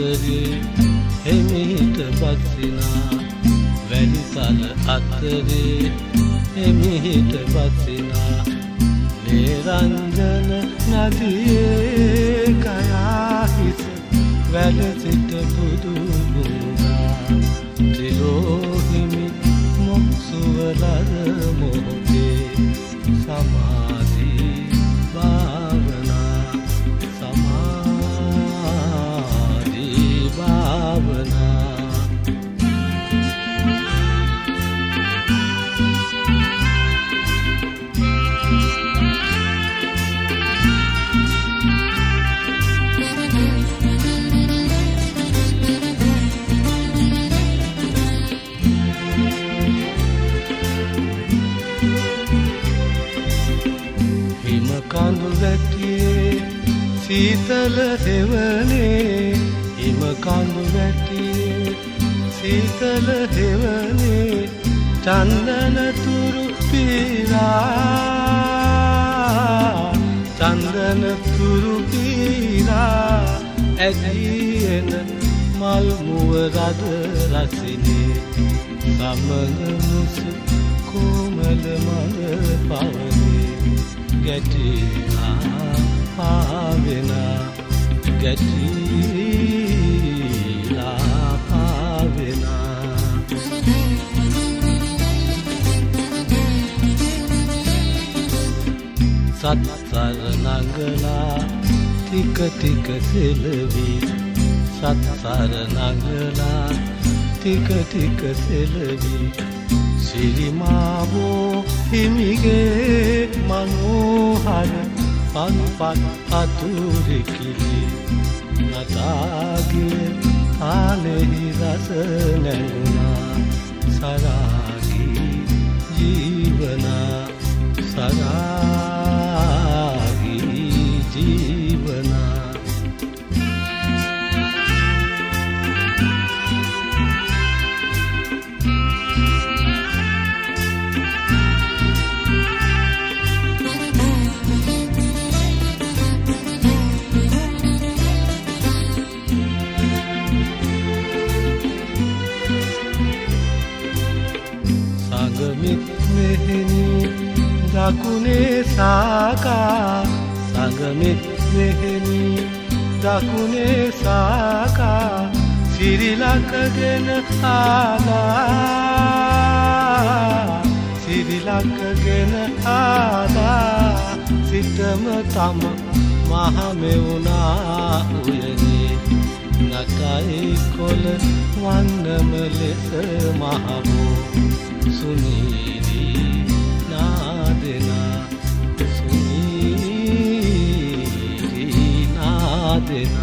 අතරේ එමිහිට බස්සිනා වැලිතල අතරේ එමිහිට බස්සිනා නේරංජන නදියේ කයාහිස වැඩ සිට බුදුමුණා තිරෝහිමි මොක්සුවලර මොහොතේ සීතල හෙවනේ හිම කඳු වැටියේ සීතල හෙවනේ චන්දන තුරු පීරා චන්දන තුරු පීරා ඇදීන මල් මුව රද රසිනේ සමග මුසු කොමල මල පවනේ ගැටිලා පාවෙනා ගැටිලා පාවෙනා. සත්සර නඟලා ටික ටික සෙලවි. සත්සර නඟලා ටික ටික සෙලවි. සිරිමාවෝ හිමිගේ මනෝහර පන්පත් අතුරෙකිලි නතාගේ කාලෙහි රස නැනුනා සරාගී මෙහෙනි දකුණේ සාකා සඟමිත් මෙහෙනි දකුණේ සාකා සිරිලකගෙන ආලා සිරිලකගෙන ආලා සිතම තම මහමෙවුනා උයනේ. නටයි කොල වන්නම ලෙස මහබෝ සුනීල Adena.